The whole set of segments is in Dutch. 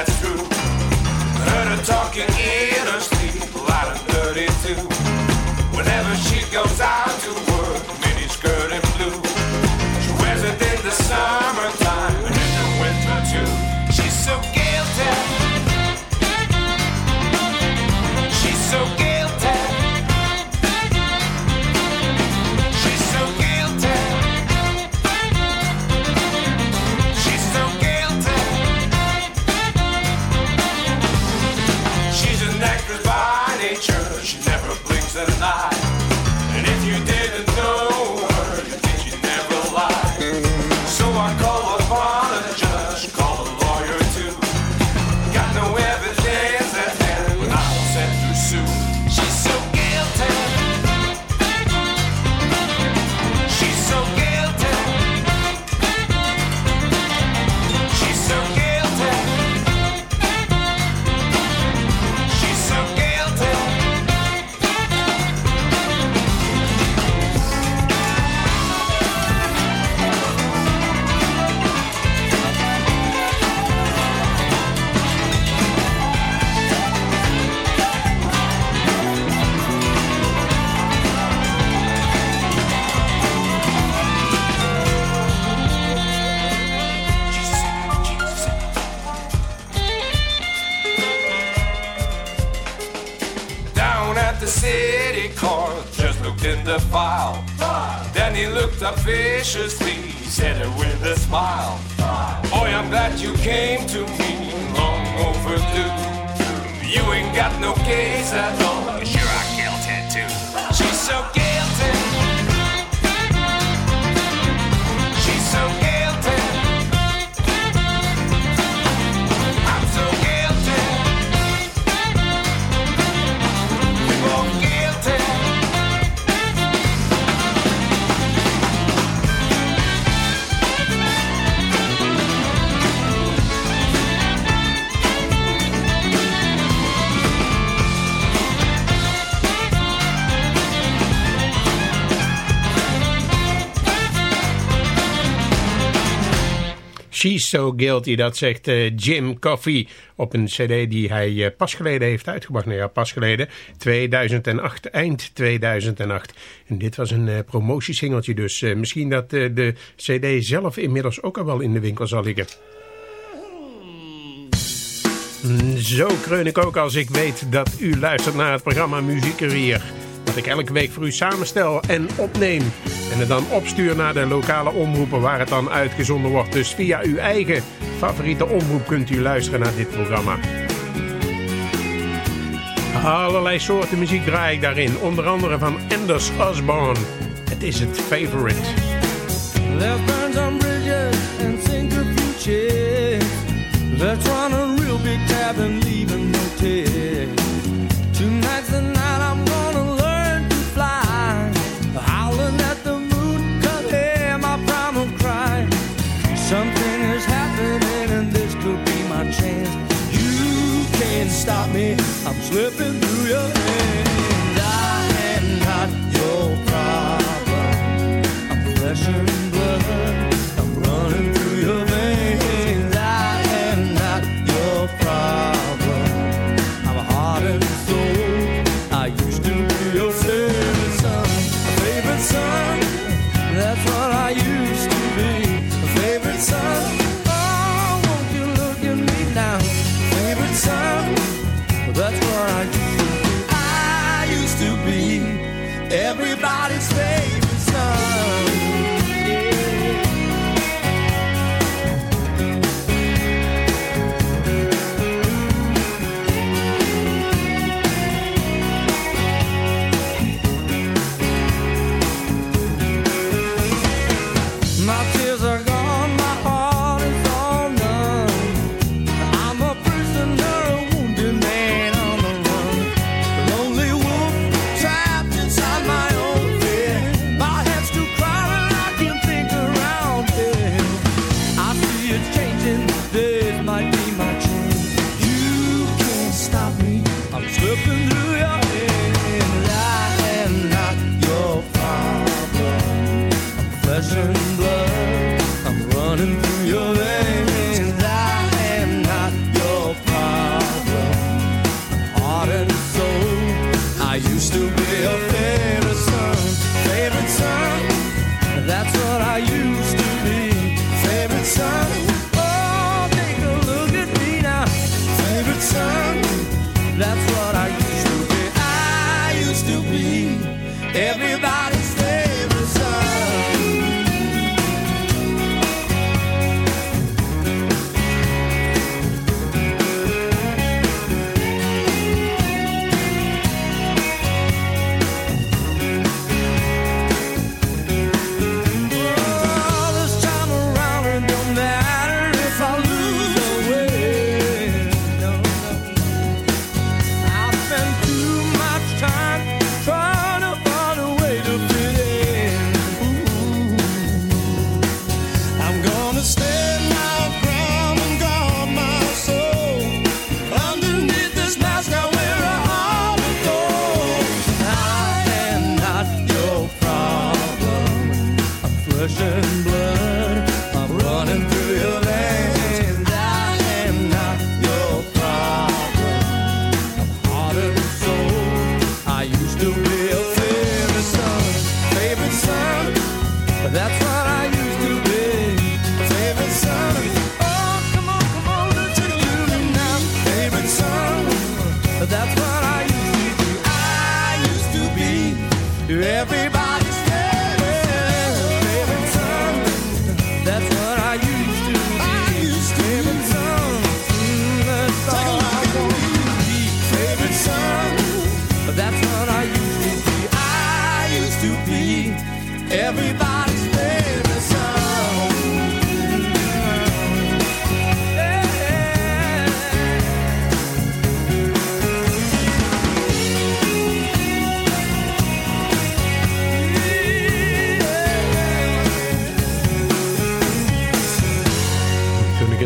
That's true. Heard her talking in her sleep, loud and dirty too. Whenever she goes out viciously, said it with a smile. Boy, I'm glad you came to me, She's So Guilty, dat zegt uh, Jim Coffey op een cd die hij uh, pas geleden heeft uitgebracht. Nou ja, pas geleden, 2008, eind 2008. En dit was een uh, promotiesingeltje dus. misschien dat de cd zelf inmiddels ook al wel in de winkel zal liggen. Zo kreun ik ook als ik weet dat u luistert naar het programma Muziekerier. Dat ik elke week voor u samenstel en opneem. En het dan opstuur naar de lokale omroepen waar het dan uitgezonden wordt. Dus via uw eigen favoriete omroep kunt u luisteren naar dit programma. Allerlei soorten muziek draai ik daarin. Onder andere van Anders Osborne. Het is het favorite. Left burns on bridges and. Let's a real big night I'm gonna stop me, I'm slipping through your hands. I am not your problem. I'm flesh feet. Everybody's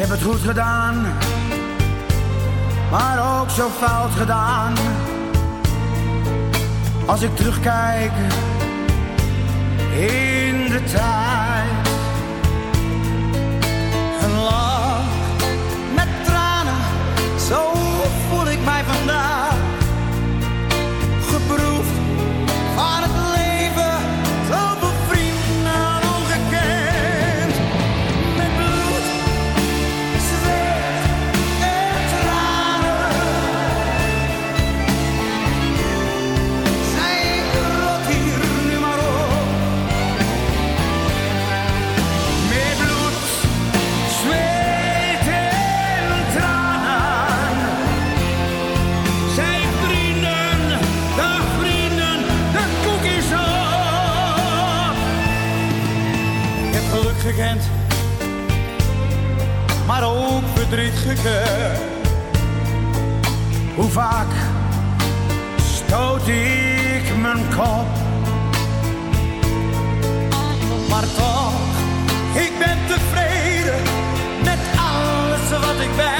Heb het goed gedaan, maar ook zo fout gedaan. Als ik terugkijk in de tijd. Maar ook verdriet gekend. Hoe vaak stoot ik mijn kop, maar toch, ik ben tevreden met alles wat ik ben.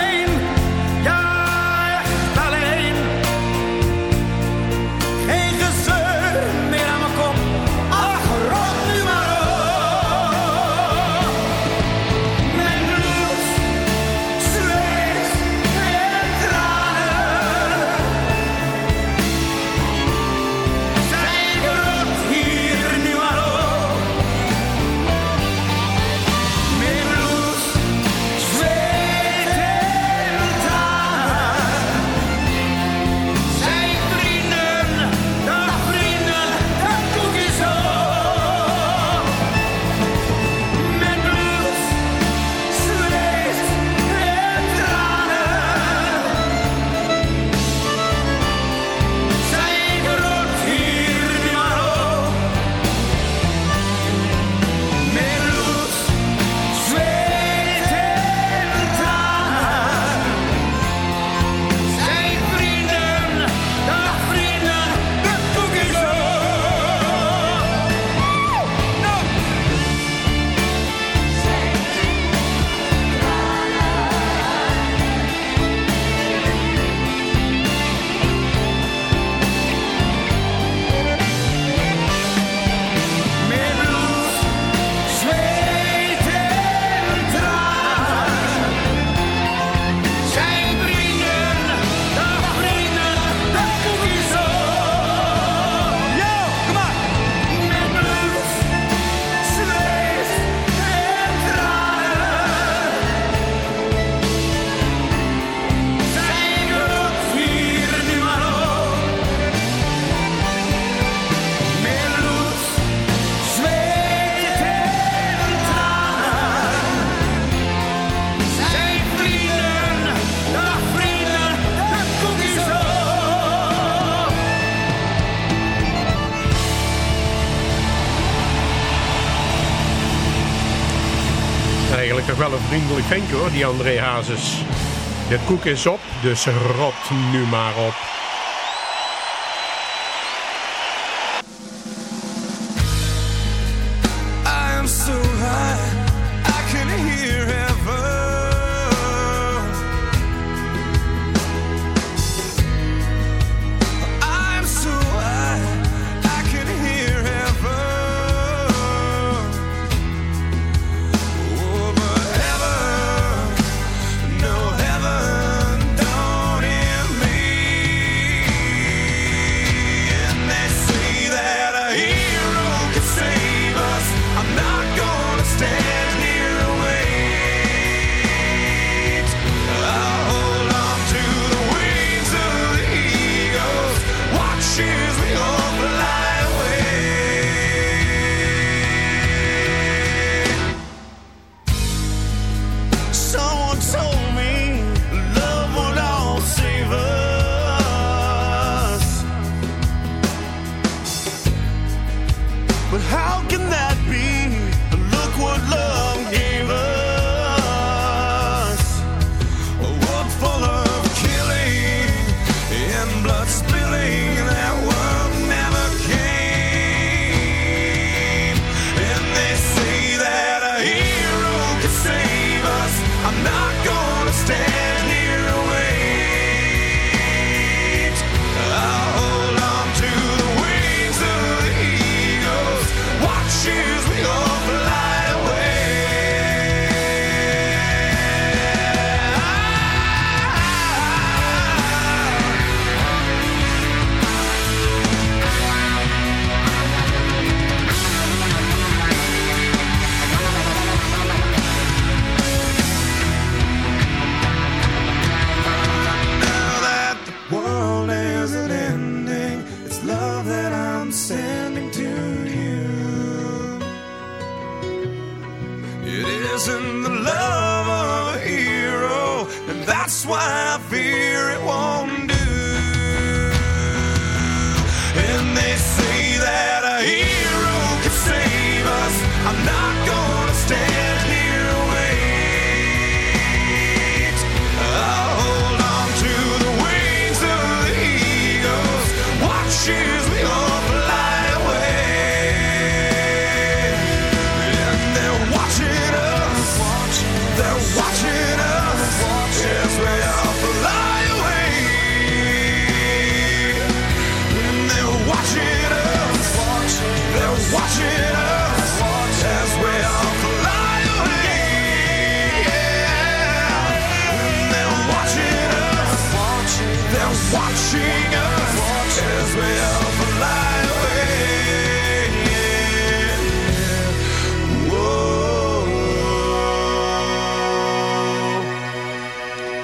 Ventje hoor, die André Hazes. De koek is op, dus rot nu maar op. That's why I fear it won't do. And they say that a hero can save us. I'm not.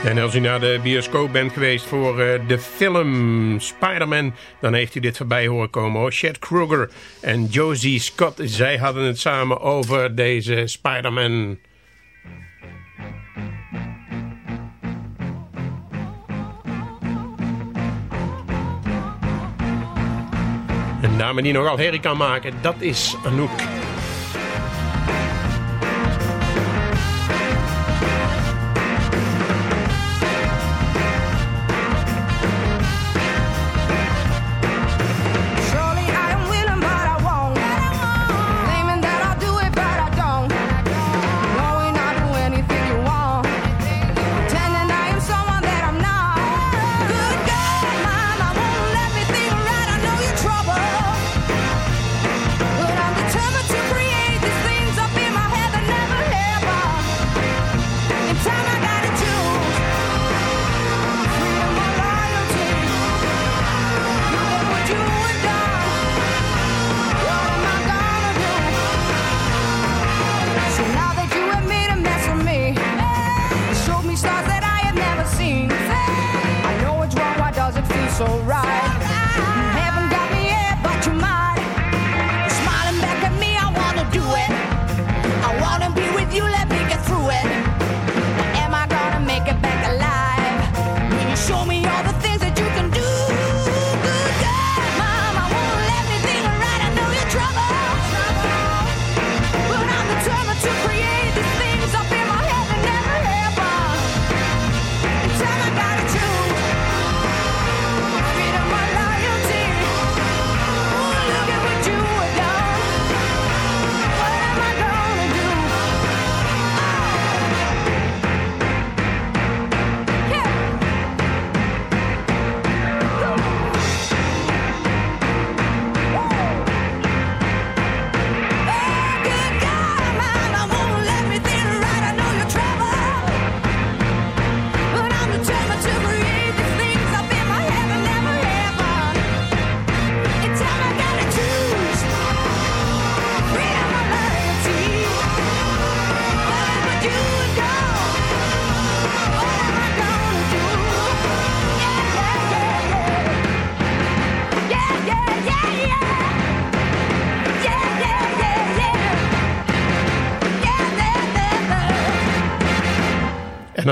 En als u naar de bioscoop bent geweest voor uh, de film Spider-Man... dan heeft u dit voorbij horen komen hoor. Chad Kruger en Josie Scott, zij hadden het samen over deze Spider-Man... Een dame die nogal herrie kan maken, dat is Anouk.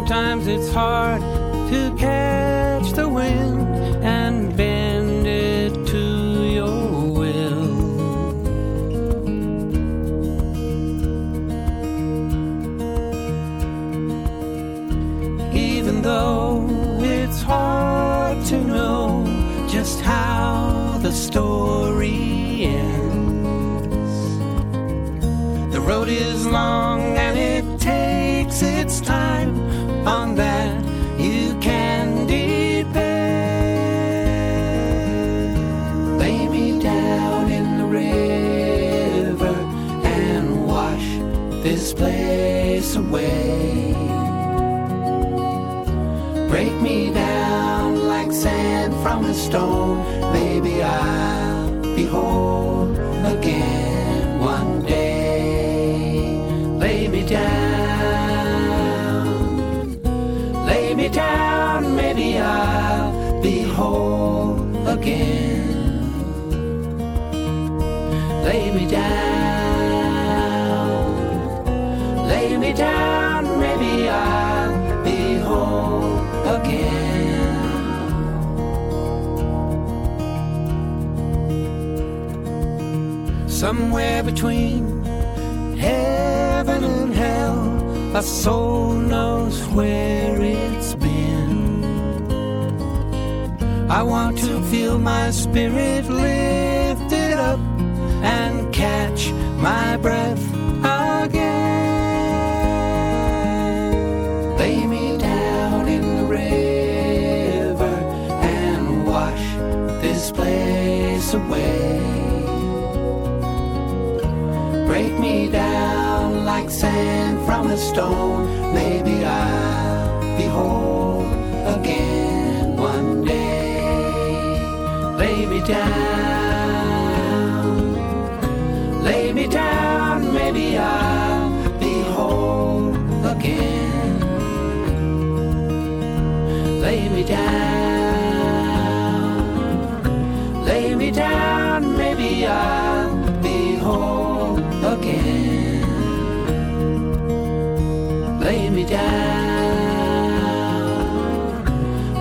Sometimes it's hard to catch the wind and bend it to your will. Even though it's hard to know just how the story ends. The road is long On that you can depend. Lay me down in the river and wash this place away. Break me down like sand from a stone. Maybe I'll Lay me down, lay me down. Maybe I'll be whole again. Somewhere between heaven and hell, a soul knows where it's been. I want to feel my spirit lifted my breath again. Lay me down in the river and wash this place away. Break me down like sand from a stone. Maybe I'll be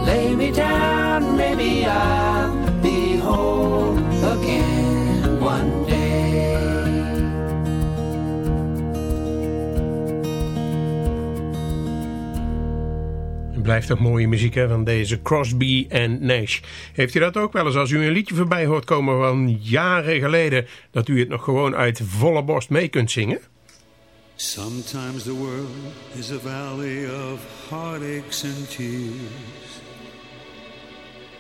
lay me down. Maybe I'll be again one day. Blijft toch mooie muziek hè, van deze Crosby en Nash. Heeft u dat ook wel eens als u een liedje voorbij hoort komen van jaren geleden... dat u het nog gewoon uit volle borst mee kunt zingen? Sometimes the world is a valley of heartaches and tears.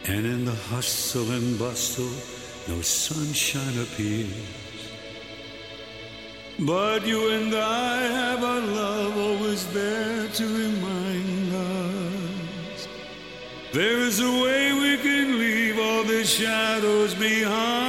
And in the hustle and bustle, no sunshine appears. But you and I have our love always there to remind us. There is a way we can leave all the shadows behind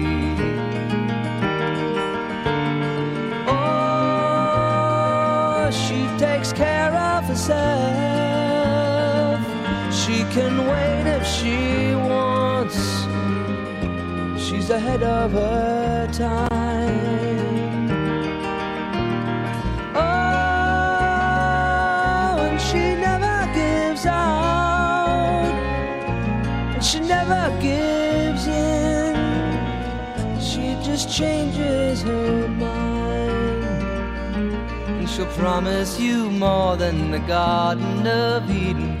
Can wait if she wants. She's ahead of her time. Oh, and she never gives out. And she never gives in. She just changes her mind. And she'll promise you more than the Garden of Eden.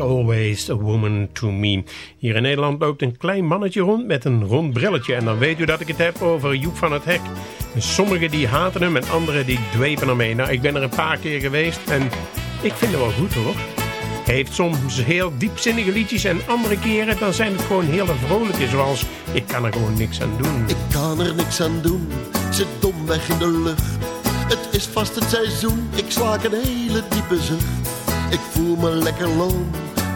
Always a Woman to Me. Hier in Nederland loopt een klein mannetje rond met een rond brilletje. En dan weet u dat ik het heb over Joep van het Hek. Sommigen die haten hem en anderen die dwepen ermee. Nou, ik ben er een paar keer geweest en ik vind het wel goed hoor. Hij heeft soms heel diepzinnige liedjes en andere keren dan zijn het gewoon hele vrolijke. Zoals Ik kan er gewoon niks aan doen. Ik kan er niks aan doen, ik zit domweg in de lucht. Het is vast het seizoen, ik slaak een hele diepe zucht. Ik voel me lekker loom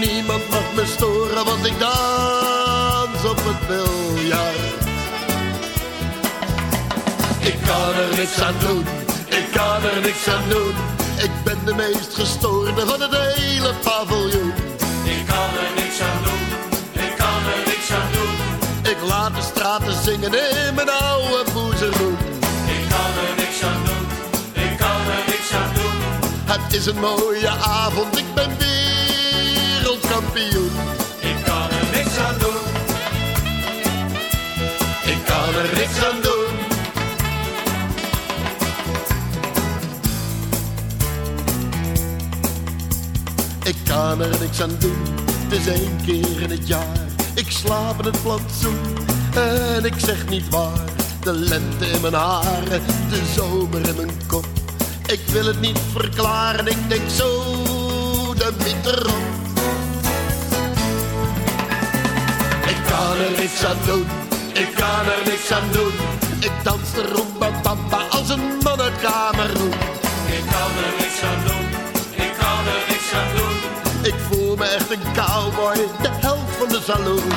Niemand mag me storen, want ik dans op het biljart. Ik kan er niks aan doen, ik kan er niks aan doen. Ik ben de meest gestoorde van het hele paviljoen. Ik kan er niks aan doen. Ik kan er niks aan doen. Ik laat de straten zingen in mijn oude boezeroen. Ik kan er niks aan doen. Ik kan er niks aan doen. Het is een mooie avond, ik ben Ik kan er niks aan doen. Ik kan er niks aan doen. Ik kan er niks aan doen, het is één keer in het jaar. Ik slaap in het plantsoen en ik zeg niet waar. De lente in mijn haren, de zomer in mijn kop. Ik wil het niet verklaren, ik denk zo, de miet erop. Kan er niks aan doen, ik kan er niks aan doen. Ik dans de rumba bamba als een man uit Kameroen. Ik kan er niks aan doen. Ik kan er niks aan doen. Ik voel me echt een cowboy, de held van de saloon.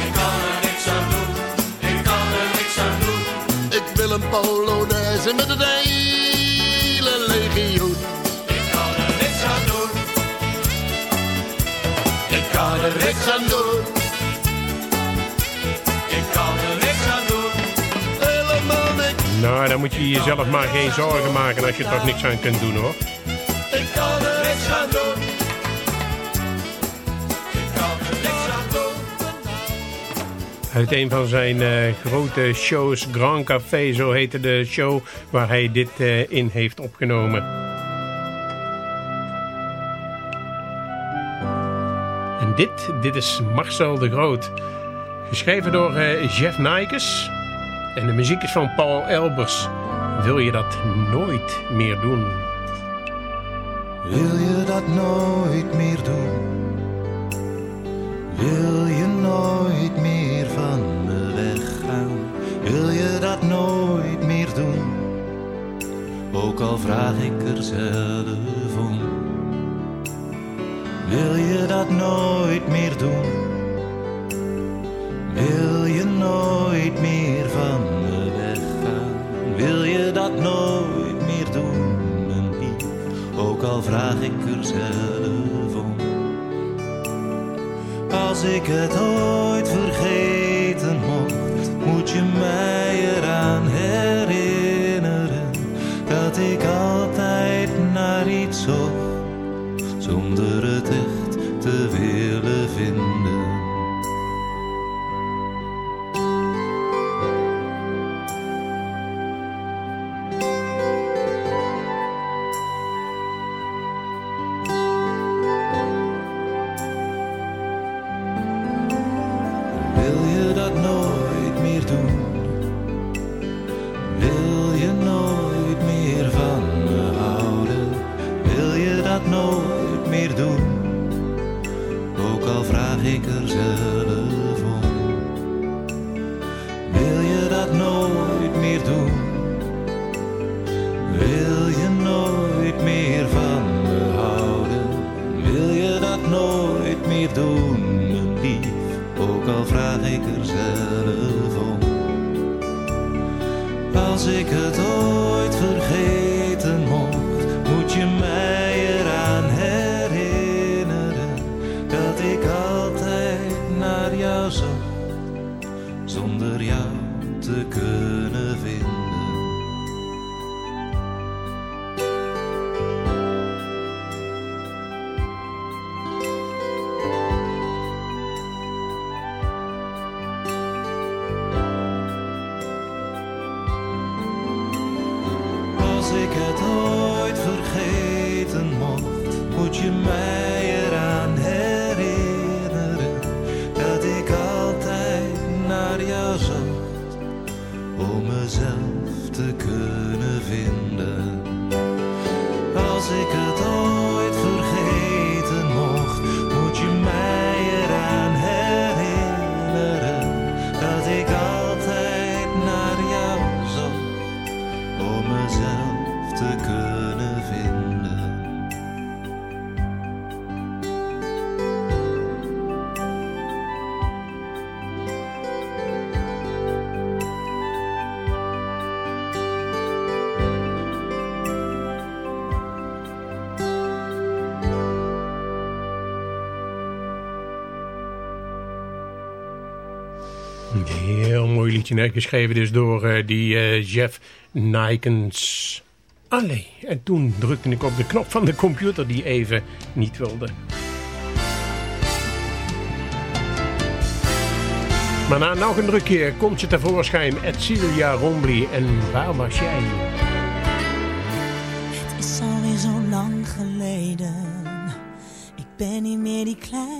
Ik kan er niks aan doen. Ik kan er niks aan doen. Ik wil een polonaise met het hele legioen. Ik kan er niks aan doen. Ik kan er niks aan doen, Nou, dan moet je jezelf maar geen zorgen maken als je er toch niks aan kunt doen hoor. Ik kan er niks aan doen. Ik kan er niks aan doen. Uit een van zijn eh, grote shows, Grand Café, zo heette de show waar hij dit eh, in heeft opgenomen. En dit, dit is Marcel de Groot. Geschreven door eh, Jeff Nijkes. En de muziek is van Paul Elbers. Wil je dat nooit meer doen? Wil je dat nooit meer doen? Wil je nooit meer van me weggaan? Wil je dat nooit meer doen? Ook al vraag ik er zelf om. Wil je dat nooit meer doen? Wil je nooit meer van me weggaan? Wil je dat nooit meer doen, mijn lief? Ook al vraag ik er zelf om. Als ik het ooit vergeten mocht, moet je mij eraan herinneren dat ik altijd naar iets zocht, zonder het geschreven dus door eh, die eh, Jeff Nikens. Allee, en toen drukte ik op de knop van de computer die even niet wilde. Maar na nog een druk keer komt je tevoorschijn, Edcilia Rombly. En waar was jij? Het is alweer zo lang geleden. Ik ben niet meer die kleine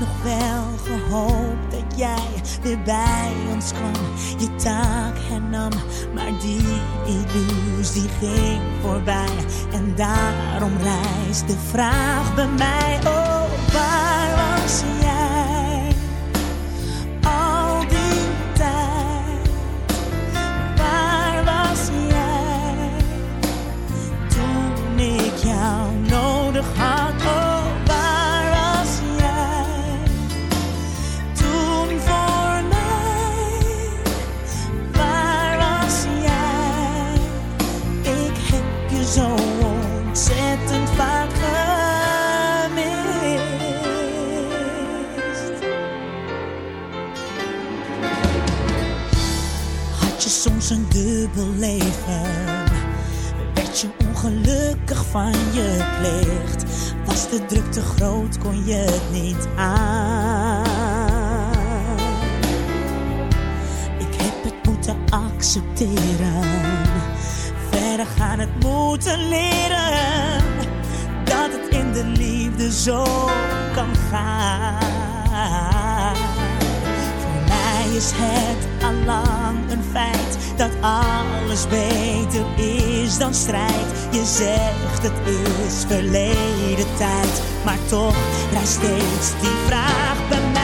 Nog wel gehoopt dat jij weer bij ons kwam. Je taak hernam, maar die illusie ging voorbij. En daarom rijst de vraag bij mij: Oh, waar was jij? Al die tijd, waar was jij? Toen ik jou nodig had, de druk te groot, kon je het niet aan? Ik heb het moeten accepteren. Verder gaan het moeten leren. Dat het in de liefde zo kan gaan. Voor mij is het allang een feit dat alles beter is dan strijd. Je zegt het is verleden tijd, maar toch rijst steeds die vraag bij mij.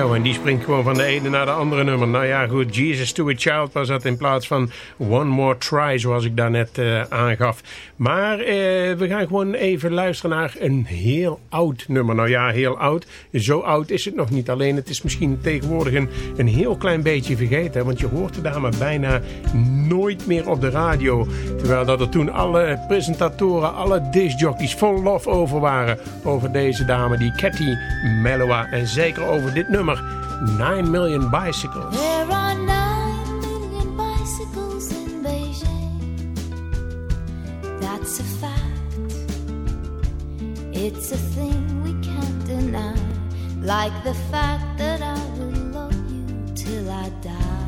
Zo, en die springt gewoon van de ene naar de andere nummer. Nou ja, goed, Jesus to a Child was dat in plaats van One More Try, zoals ik daarnet uh, aangaf. Maar uh, we gaan gewoon even luisteren naar een heel oud nummer. Nou ja, heel oud. Zo oud is het nog niet. Alleen het is misschien tegenwoordig een, een heel klein beetje vergeten. Want je hoort de dame bijna nooit meer op de radio. Terwijl dat er toen alle presentatoren, alle discjockeys vol lof over waren. Over deze dame, die Cathy Mellowa. En zeker over dit nummer, 9 Million Bicycles. There are 9 million bicycles in Beijing. That's a fact. It's a thing we can't deny. Like the fact that I will love you till I die.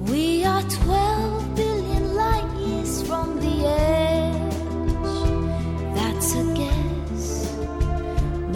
We are 12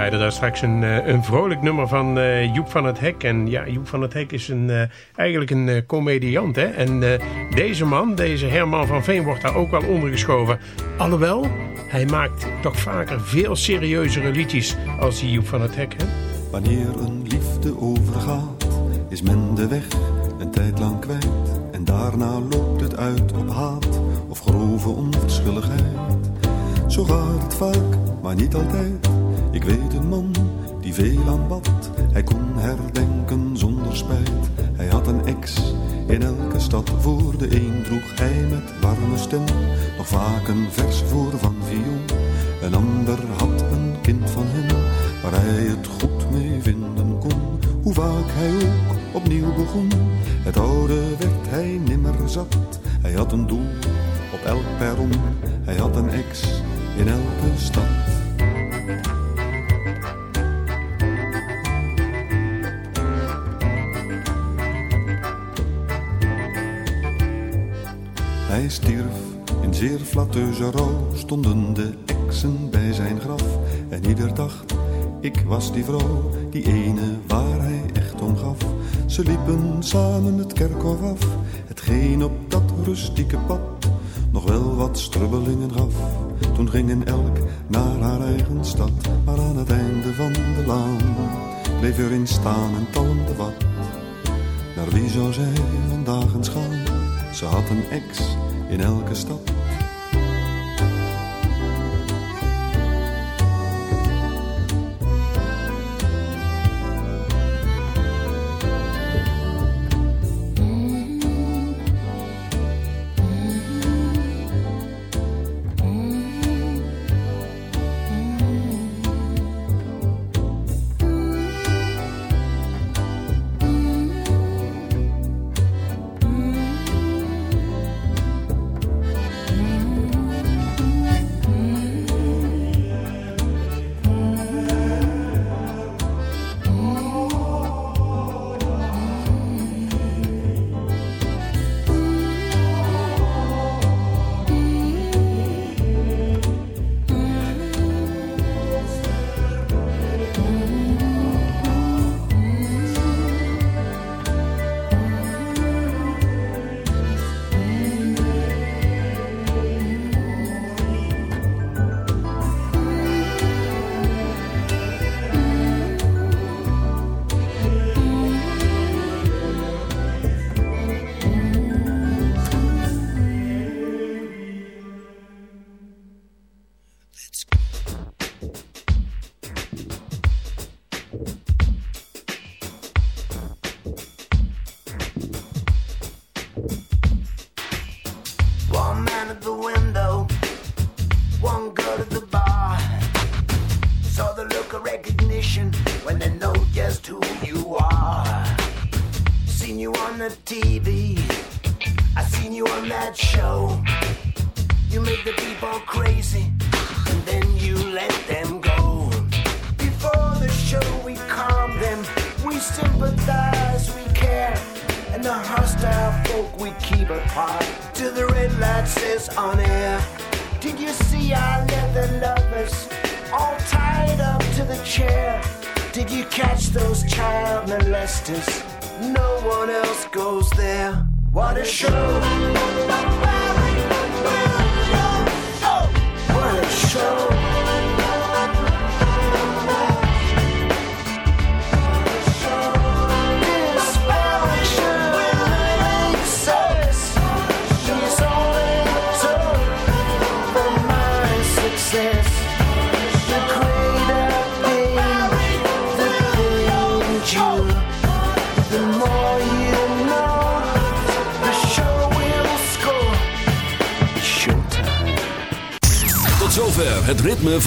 Draaide daar straks een, eh, een vrolijk nummer van eh, Joep van het Hek. En ja, Joep van het Hek is een, eh, eigenlijk een eh, comediant. Hè? En eh, deze man, deze Herman van Veen, wordt daar ook wel ondergeschoven. Alhoewel, hij maakt toch vaker veel serieuzere liedjes als die Joep van het Hek. Hè? Wanneer een liefde overgaat, is men de weg een tijd lang kwijt. En daarna loopt het uit op haat of grove onverschilligheid. Zo gaat het vaak, maar niet altijd. Ik weet een man die veel aanbad. Hij kon herdenken zonder spijt. Hij had een ex in elke stad. Voor de een droeg hij met warme stem nog vaak een vers voor van viool. Een ander had een kind van hem waar hij het goed mee vinden kon. Hoe vaak hij ook opnieuw begon. Het oude werd hij nimmer zat. Hij had een doel op elk perron. Hij had een ex in elke stad. Hij stierf in zeer flatteuze rouw, stonden de exen bij zijn graf. En ieder dacht, ik was die vrouw, die ene waar hij echt om gaf. Ze liepen samen het kerkhof af, hetgeen op dat rustieke pad nog wel wat strubbelingen gaf. Toen gingen elk naar haar eigen stad, maar aan het einde van de laan bleef er in staan en talmde wat. Naar wie zou zij vandaag eens gaan? Ze had een ex in elke stad.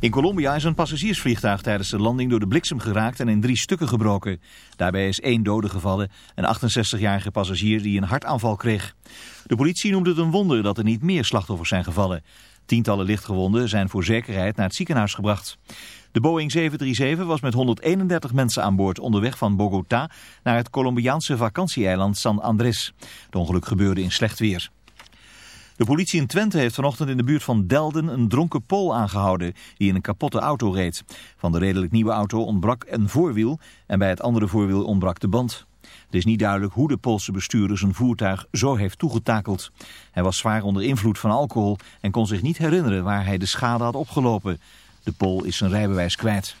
In Colombia is een passagiersvliegtuig tijdens de landing door de bliksem geraakt en in drie stukken gebroken. Daarbij is één dode gevallen, een 68-jarige passagier die een hartaanval kreeg. De politie noemde het een wonder dat er niet meer slachtoffers zijn gevallen. Tientallen lichtgewonden zijn voor zekerheid naar het ziekenhuis gebracht. De Boeing 737 was met 131 mensen aan boord onderweg van Bogota naar het Colombiaanse vakantieeiland San Andrés. Het ongeluk gebeurde in slecht weer. De politie in Twente heeft vanochtend in de buurt van Delden een dronken Pool aangehouden die in een kapotte auto reed. Van de redelijk nieuwe auto ontbrak een voorwiel en bij het andere voorwiel ontbrak de band. Het is niet duidelijk hoe de Poolse bestuurder zijn voertuig zo heeft toegetakeld. Hij was zwaar onder invloed van alcohol en kon zich niet herinneren waar hij de schade had opgelopen. De Pool is zijn rijbewijs kwijt.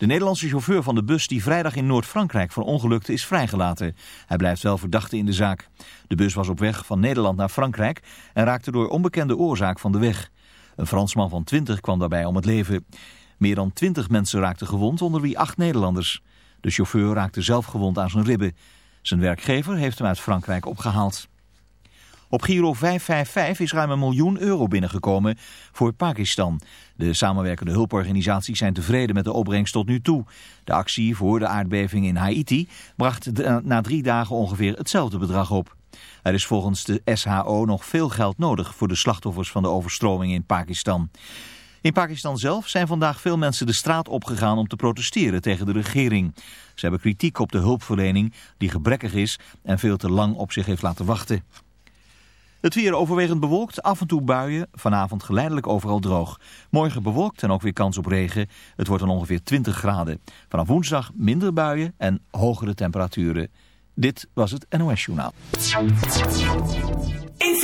De Nederlandse chauffeur van de bus die vrijdag in Noord-Frankrijk verongelukte is vrijgelaten. Hij blijft wel verdachte in de zaak. De bus was op weg van Nederland naar Frankrijk en raakte door onbekende oorzaak van de weg. Een Fransman van 20 kwam daarbij om het leven. Meer dan 20 mensen raakten gewond, onder wie acht Nederlanders. De chauffeur raakte zelf gewond aan zijn ribben. Zijn werkgever heeft hem uit Frankrijk opgehaald. Op Giro 555 is ruim een miljoen euro binnengekomen voor Pakistan. De samenwerkende hulporganisaties zijn tevreden met de opbrengst tot nu toe. De actie voor de aardbeving in Haiti bracht na drie dagen ongeveer hetzelfde bedrag op. Er is volgens de SHO nog veel geld nodig voor de slachtoffers van de overstroming in Pakistan. In Pakistan zelf zijn vandaag veel mensen de straat opgegaan om te protesteren tegen de regering. Ze hebben kritiek op de hulpverlening die gebrekkig is en veel te lang op zich heeft laten wachten. Het weer overwegend bewolkt, af en toe buien, vanavond geleidelijk overal droog. Morgen bewolkt en ook weer kans op regen. Het wordt dan ongeveer 20 graden. Vanaf woensdag minder buien en hogere temperaturen. Dit was het NOS Journaal. In